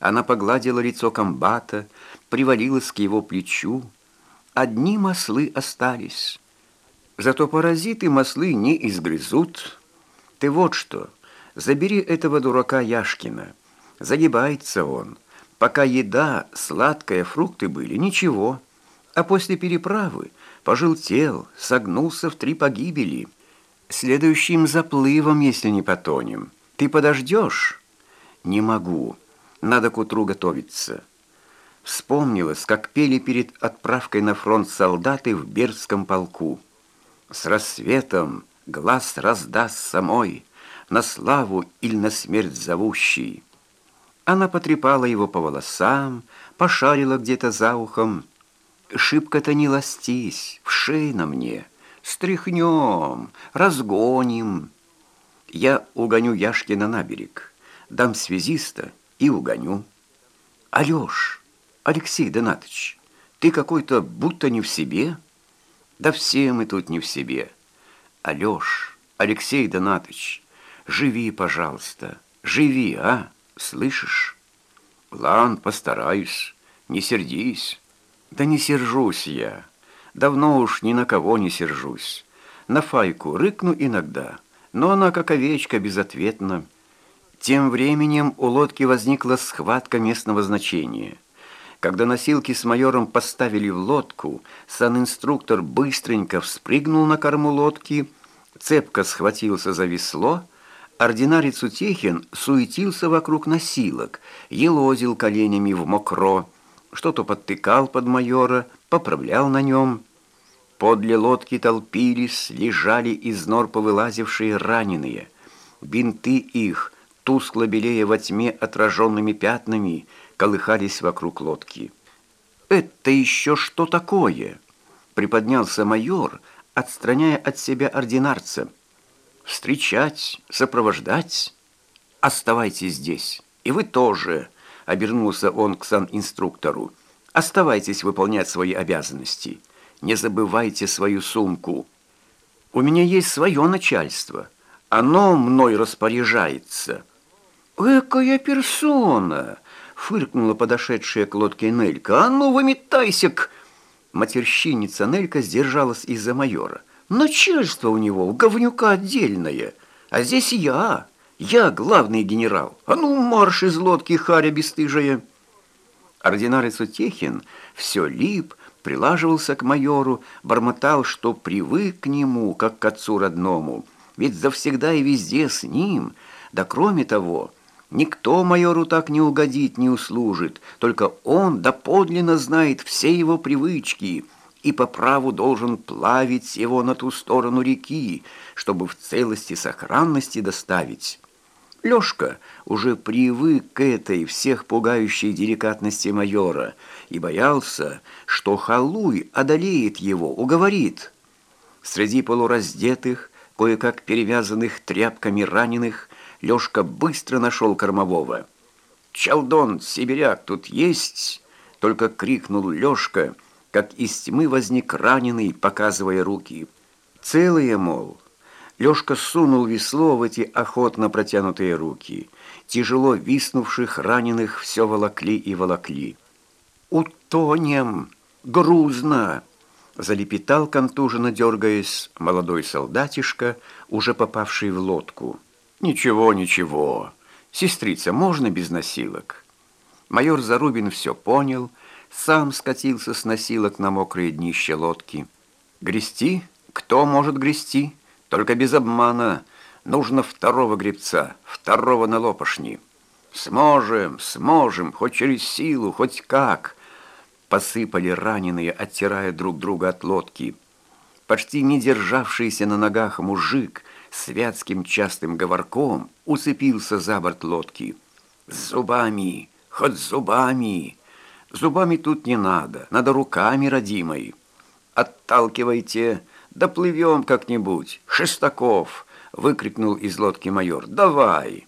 Она погладила лицо комбата, привалилась к его плечу. Одни маслы остались. Зато паразиты маслы не изгрызут. Ты вот что, забери этого дурака Яшкина. Загибается он. Пока еда, сладкая, фрукты были, ничего. А после переправы пожелтел, согнулся в три погибели. Следующим заплывом, если не потонем. Ты подождешь? Не могу. Надо к утру готовиться. Вспомнилось, как пели перед отправкой на фронт солдаты в Бердском полку. С рассветом глаз раздаст самой, На славу или на смерть зовущий. Она потрепала его по волосам, Пошарила где-то за ухом. Шибко-то не ластись, в шей на мне. Стряхнем, разгоним. Я угоню Яшкина на берег, Дам связиста и угоню. Алёш, Алексей Донатович, ты какой-то будто не в себе, — да все мы тут не в себе. Алёш, Алексей Донатович, живи, пожалуйста, живи, а? Слышишь? Лан, постараюсь, не сердись. Да не сержусь я. Давно уж ни на кого не сержусь. На Файку рыкну иногда, но она, как овечка, безответна. Тем временем у лодки возникла схватка местного значения – когда носилки с майором поставили в лодку, санинструктор быстренько вспрыгнул на корму лодки, цепко схватился за весло, ординарец Утехин суетился вокруг носилок, елозил коленями в мокро, что-то подтыкал под майора, поправлял на нем. Подле лодки толпились, лежали из нор повылазившие раненые. Бинты их, тускло белее во тьме отраженными пятнами, колыхались вокруг лодки. «Это еще что такое?» Приподнялся майор, отстраняя от себя ординарца. «Встречать, сопровождать? Оставайтесь здесь. И вы тоже!» Обернулся он к сан-инструктору. «Оставайтесь выполнять свои обязанности. Не забывайте свою сумку. У меня есть свое начальство. Оно мной распоряжается». «Экая персона!» фыркнула подошедшая к лодке Нелька. «А ну, выметайся к...» Матерщинница Нелька сдержалась из-за майора. «Начальство у него, у говнюка отдельное, а здесь я, я главный генерал. А ну, марш из лодки, харя бесстыжая!» Ординарец Утехин все лип, прилаживался к майору, бормотал, что привык к нему, как к отцу родному, ведь завсегда и везде с ним, да кроме того... Никто майору так не угодит, не услужит, только он доподлинно знает все его привычки и по праву должен плавить его на ту сторону реки, чтобы в целости сохранности доставить. Лёшка уже привык к этой всех пугающей деликатности майора и боялся, что халуй одолеет его, уговорит. Среди полураздетых, кое-как перевязанных тряпками раненых, Лёшка быстро нашел кормового. «Чалдон, сибиряк, тут есть?» Только крикнул Лёшка, как из тьмы возник раненый, показывая руки. «Целые, мол». Лёшка сунул весло в эти охотно протянутые руки. Тяжело виснувших раненых все волокли и волокли. «Утонем! Грузно!» Залепетал контуженно, дергаясь, молодой солдатишка, уже попавший в лодку. «Ничего, ничего. Сестрица, можно без носилок?» Майор Зарубин все понял, сам скатился с носилок на мокрое днище лодки. «Грести? Кто может грести? Только без обмана. Нужно второго гребца, второго на лопашни. Сможем, сможем, хоть через силу, хоть как!» Посыпали раненые, оттирая друг друга от лодки. Почти не державшийся на ногах мужик – святским частым говорком уцепился за борт лодки. «С зубами! Хоть зубами! Зубами тут не надо, надо руками, родимой. Отталкивайте, доплывем как-нибудь! Шестаков!» — выкрикнул из лодки майор. «Давай!»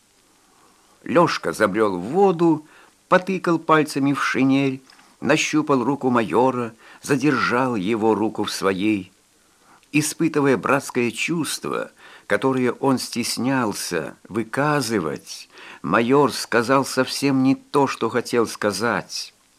Лёшка забрел в воду, потыкал пальцами в шинель, нащупал руку майора, задержал его руку в своей. Испытывая братское чувство, которые он стеснялся выказывать, майор сказал совсем не то, что хотел сказать.